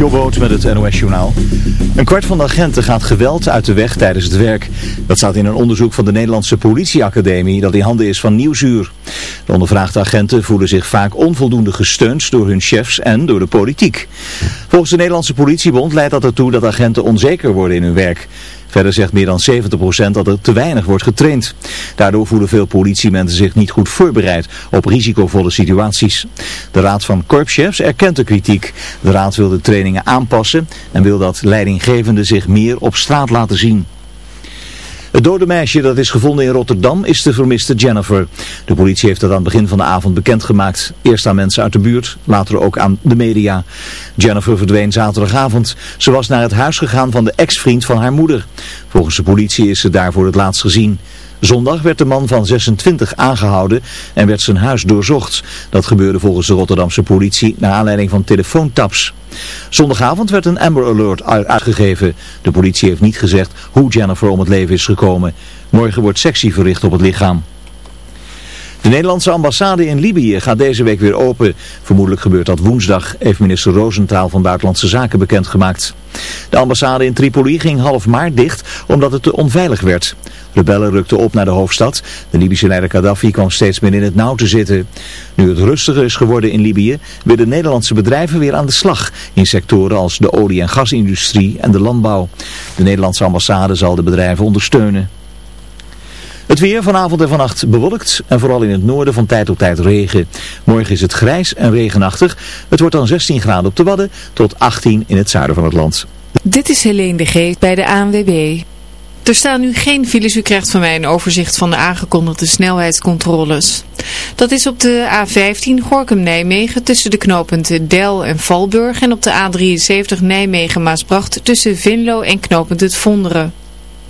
Jobboot met het NOS Journaal. Een kwart van de agenten gaat geweld uit de weg tijdens het werk. Dat staat in een onderzoek van de Nederlandse politieacademie dat in handen is van Nieuwsuur. De ondervraagde agenten voelen zich vaak onvoldoende gesteund door hun chefs en door de politiek. Volgens de Nederlandse politiebond leidt dat ertoe dat agenten onzeker worden in hun werk. Verder zegt meer dan 70% dat er te weinig wordt getraind. Daardoor voelen veel politiemensen zich niet goed voorbereid op risicovolle situaties. De Raad van Korpschefs erkent de kritiek. De Raad wil de trainingen aanpassen en wil dat leidinggevenden zich meer op straat laten zien. Het dode meisje dat is gevonden in Rotterdam is de vermiste Jennifer. De politie heeft dat aan het begin van de avond bekendgemaakt. Eerst aan mensen uit de buurt, later ook aan de media. Jennifer verdween zaterdagavond. Ze was naar het huis gegaan van de ex-vriend van haar moeder. Volgens de politie is ze daar voor het laatst gezien. Zondag werd de man van 26 aangehouden en werd zijn huis doorzocht. Dat gebeurde volgens de Rotterdamse politie naar aanleiding van telefoontaps. Zondagavond werd een Amber Alert uitgegeven. De politie heeft niet gezegd hoe Jennifer om het leven is gekomen. Morgen wordt sectie verricht op het lichaam. De Nederlandse ambassade in Libië gaat deze week weer open. Vermoedelijk gebeurt dat woensdag, heeft minister Roosentaal van Buitenlandse Zaken bekendgemaakt. De ambassade in Tripoli ging half maart dicht omdat het te onveilig werd. Rebellen rukten op naar de hoofdstad. De Libische leider Gaddafi kwam steeds meer in het nauw te zitten. Nu het rustiger is geworden in Libië, willen Nederlandse bedrijven weer aan de slag in sectoren als de olie- en gasindustrie en de landbouw. De Nederlandse ambassade zal de bedrijven ondersteunen. Het weer vanavond en vannacht bewolkt en vooral in het noorden van tijd tot tijd regen. Morgen is het grijs en regenachtig. Het wordt dan 16 graden op de Wadden tot 18 in het zuiden van het land. Dit is Helene de Geest bij de ANWB. Er staan nu geen files. U krijgt van mij een overzicht van de aangekondigde snelheidscontroles. Dat is op de A15 Gorkum-Nijmegen tussen de knooppunten Del en Valburg en op de A73 Nijmegen-Maasbracht tussen Vinlo en knooppunt Het Vonderen.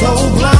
so blind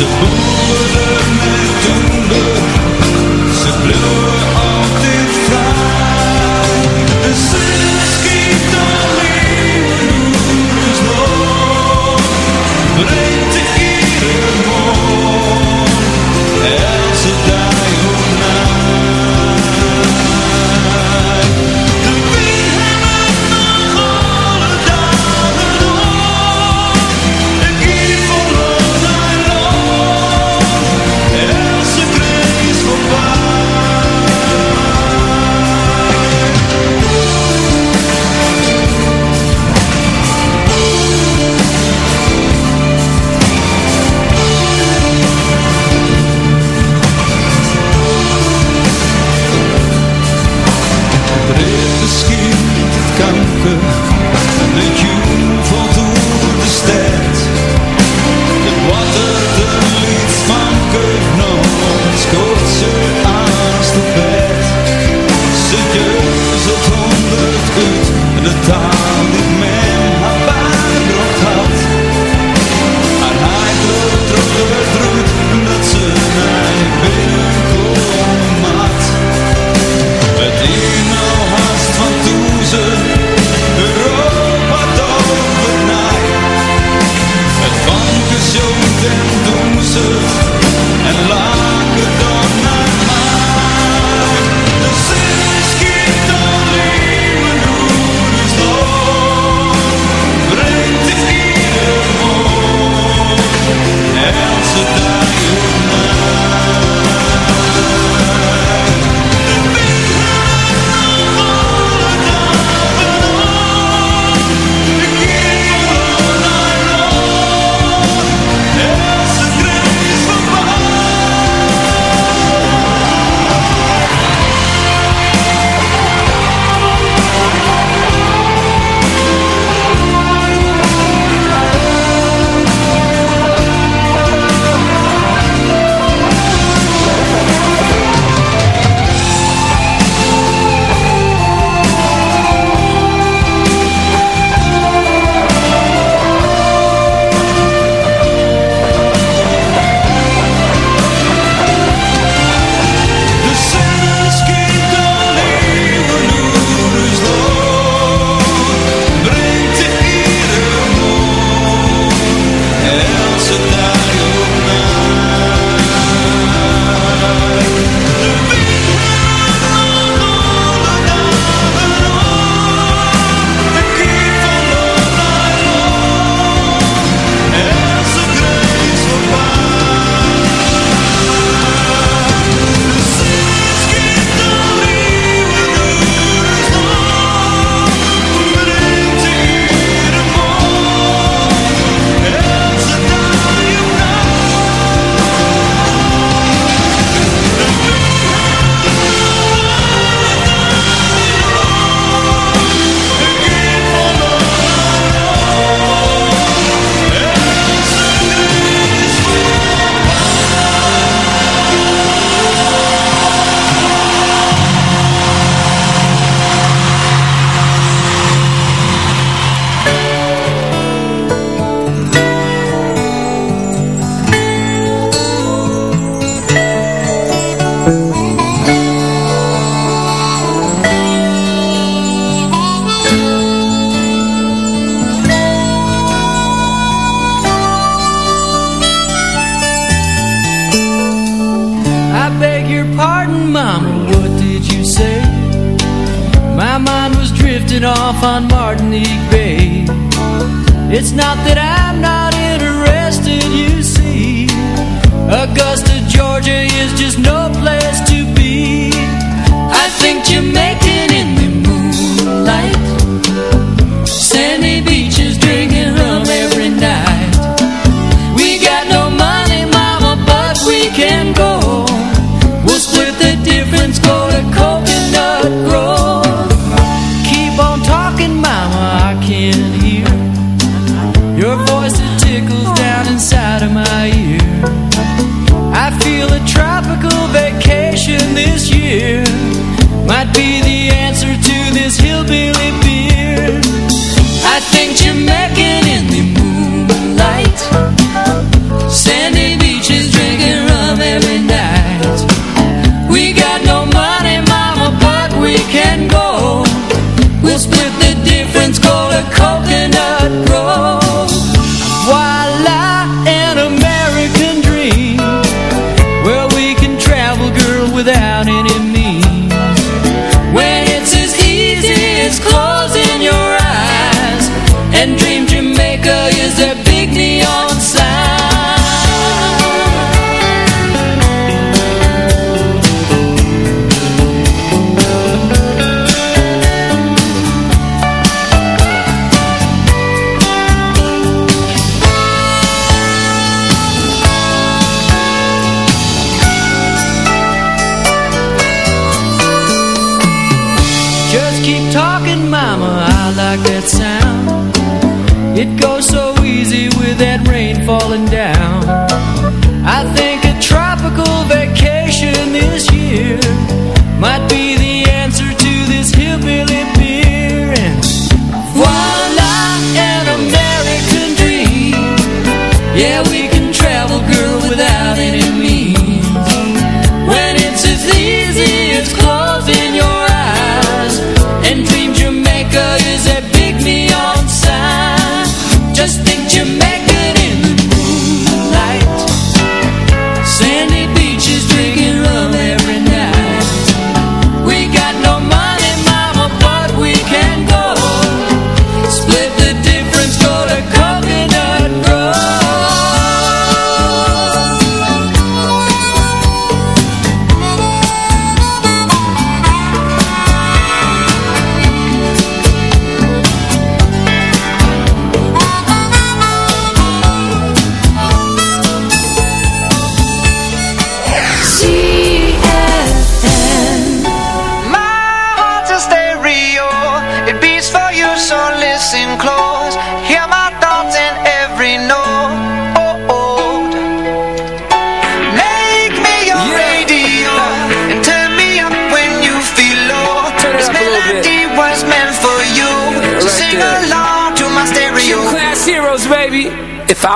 Ze boeren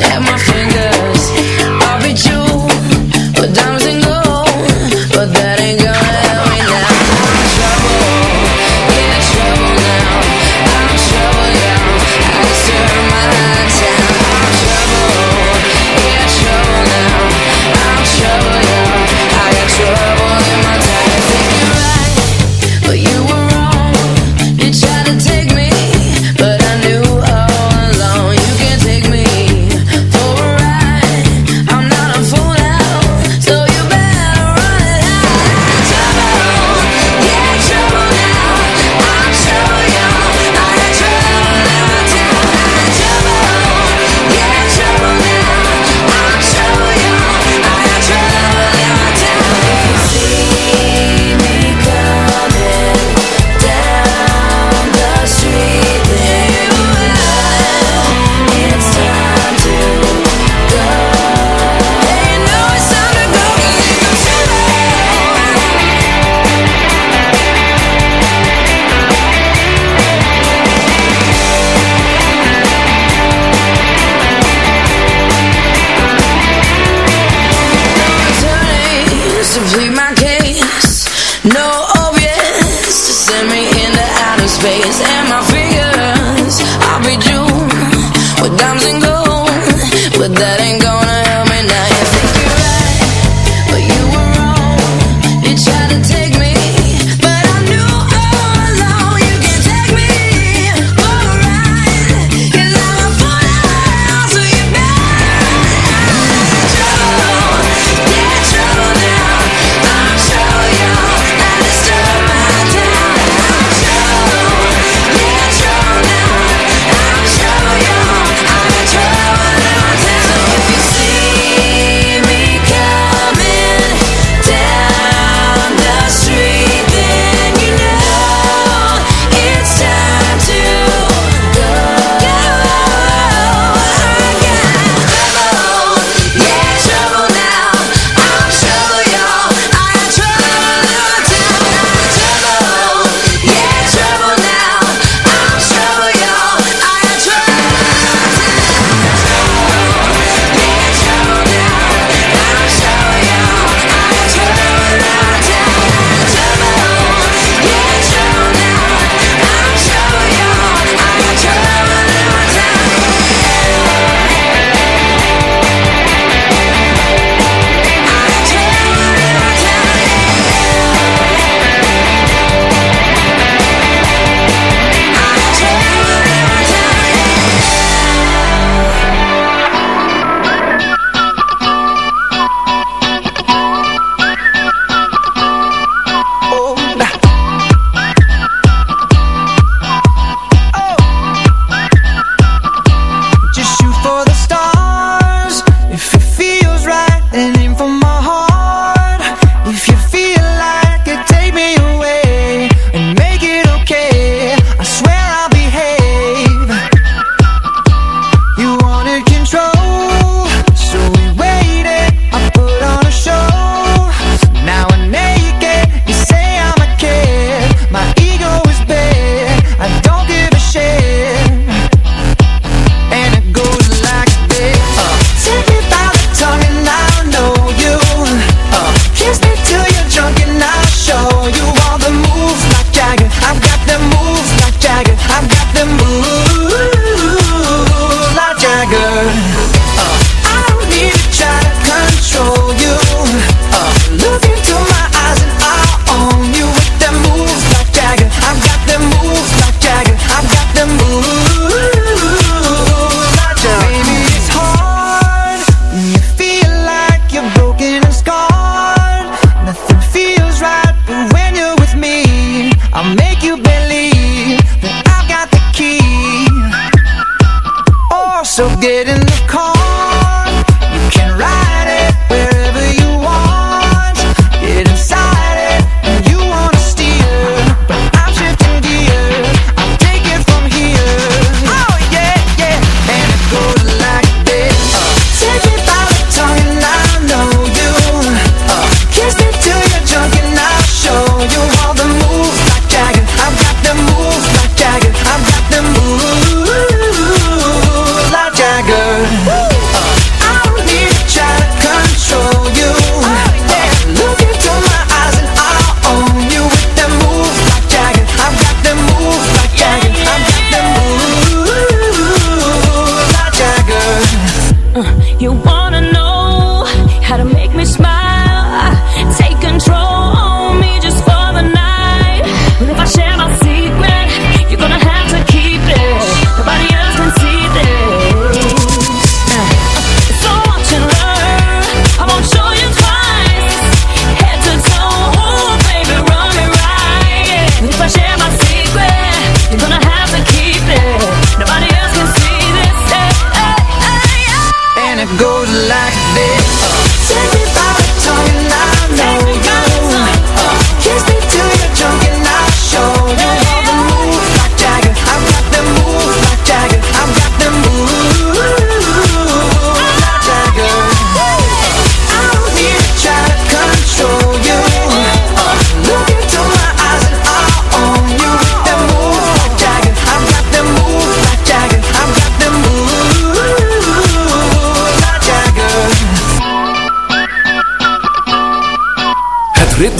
At my fingers,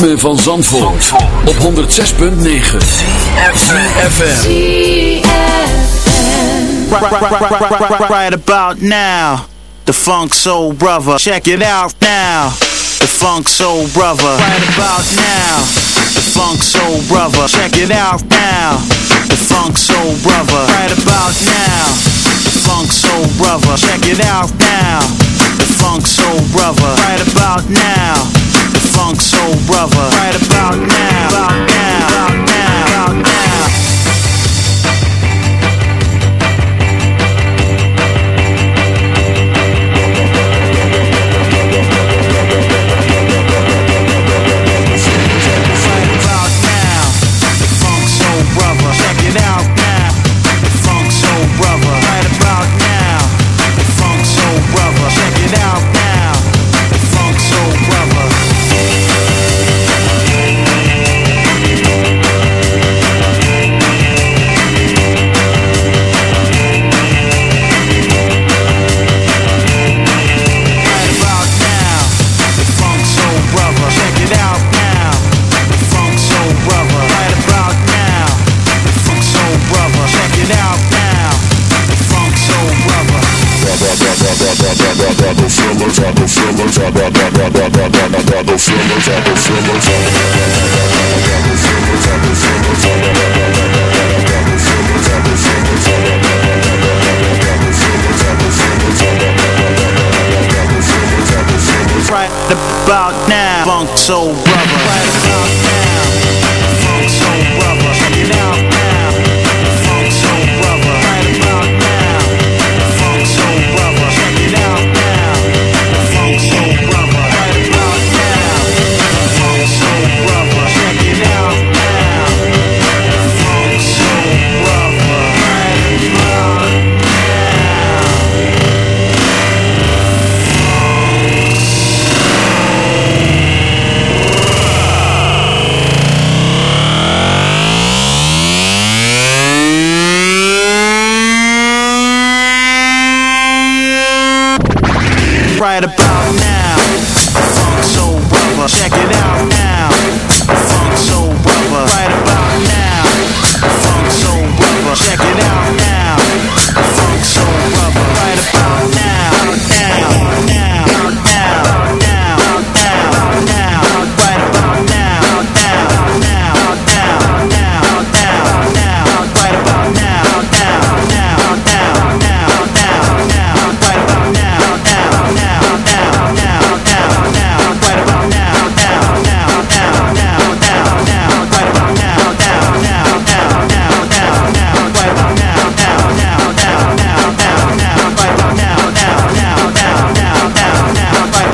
ritme van Zandvoort, op 106.9 CFFM Right about now. The Funk Soul Brother. Check it out now. The Funk Soul Brother. Right about now. The Funk Soul Brother. Check it out now. The Funk Soul Brother. Right about now. The Funk Soul Brother. Check it out now. The Funk Soul Brother. Right about now. funk soul brother. Right about now, about now, about now, about now. so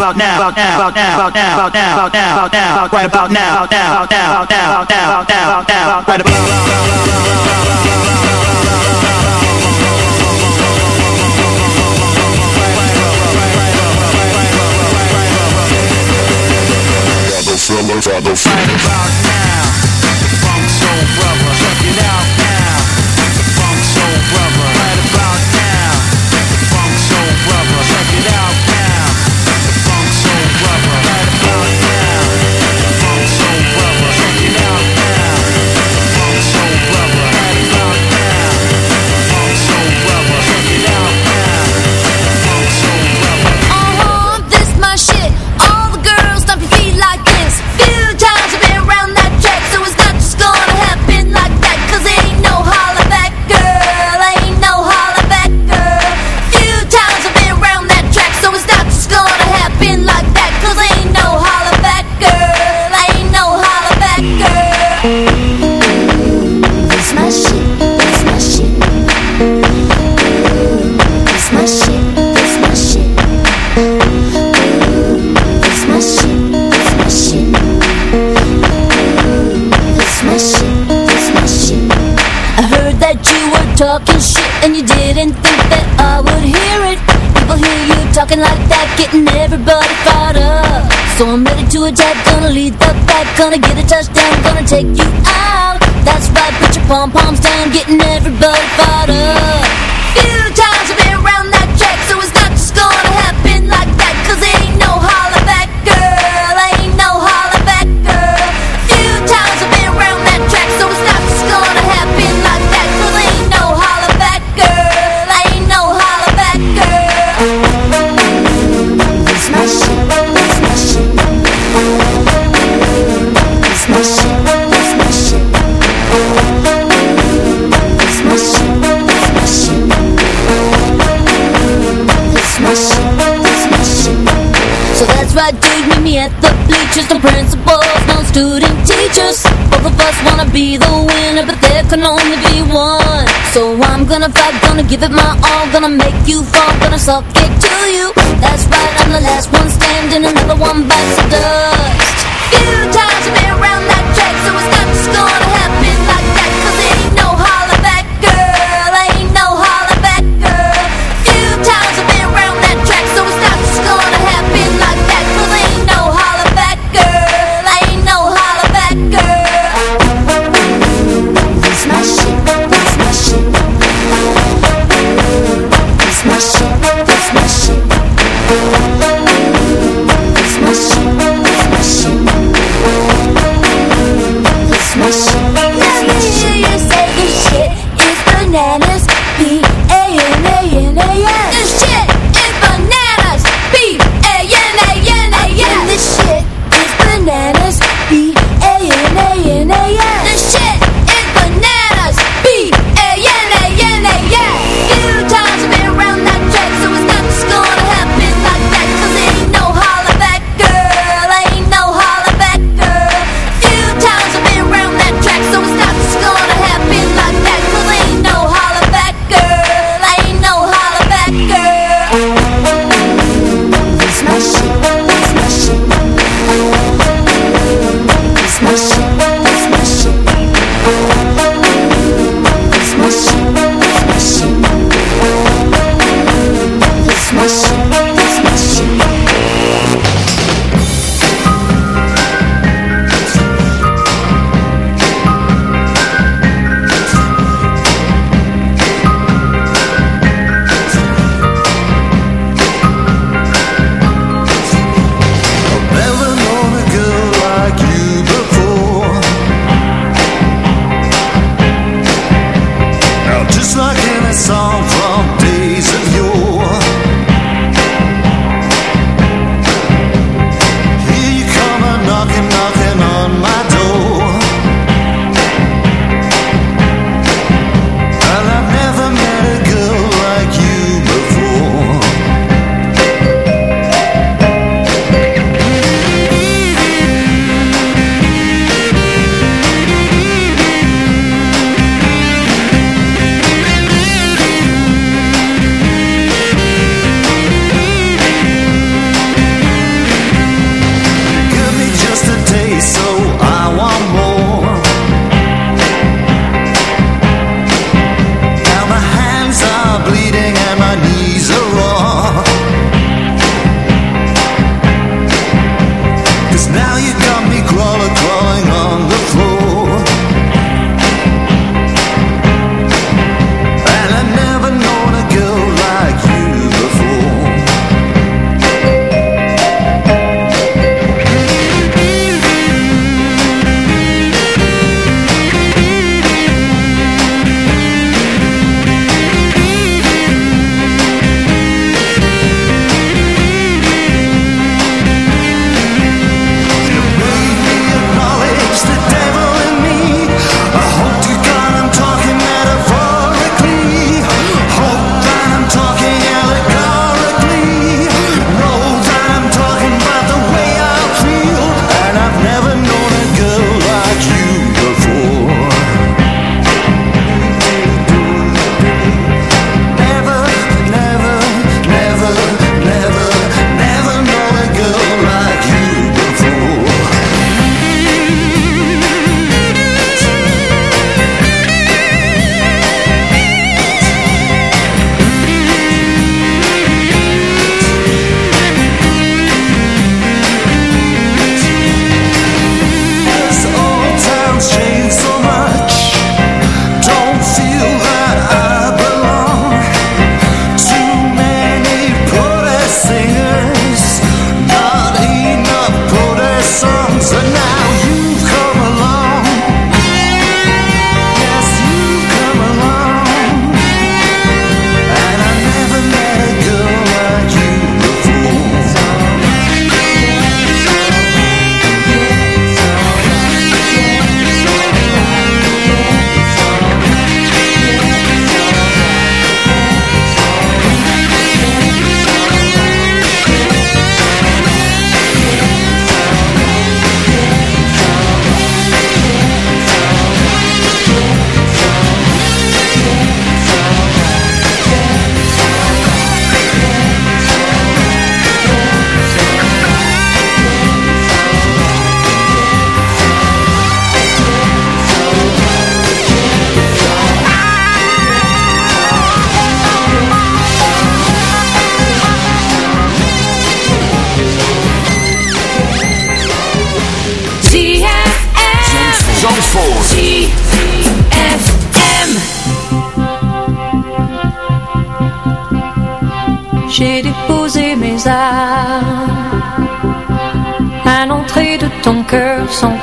about now, about now, about now, about now, about now, about now, about now, about right about now, about now, about now, about now, about now, about now, about now, right about now. Fellow, now, fellow. a jab, gonna lead the back, gonna get a touchdown, gonna take you out. That's right, put your pom poms down, getting everybody fired be the winner, but there can only be one. So I'm gonna fight, gonna give it my all, gonna make you fall, gonna suck suffocate to you. That's right, I'm the last one standing, another one bites the dust. You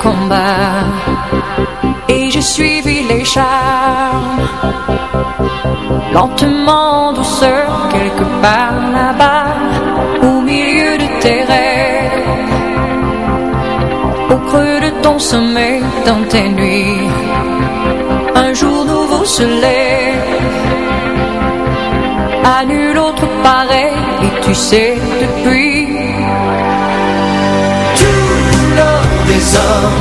combat. Et j'ai suivi les charmes, lentement, douceur, quelque part là-bas, au milieu de tes rêves, au creux de ton sommeil, dans tes nuits. Un jour nouveau se lève, à nul autre pareil, et tu sais depuis l'or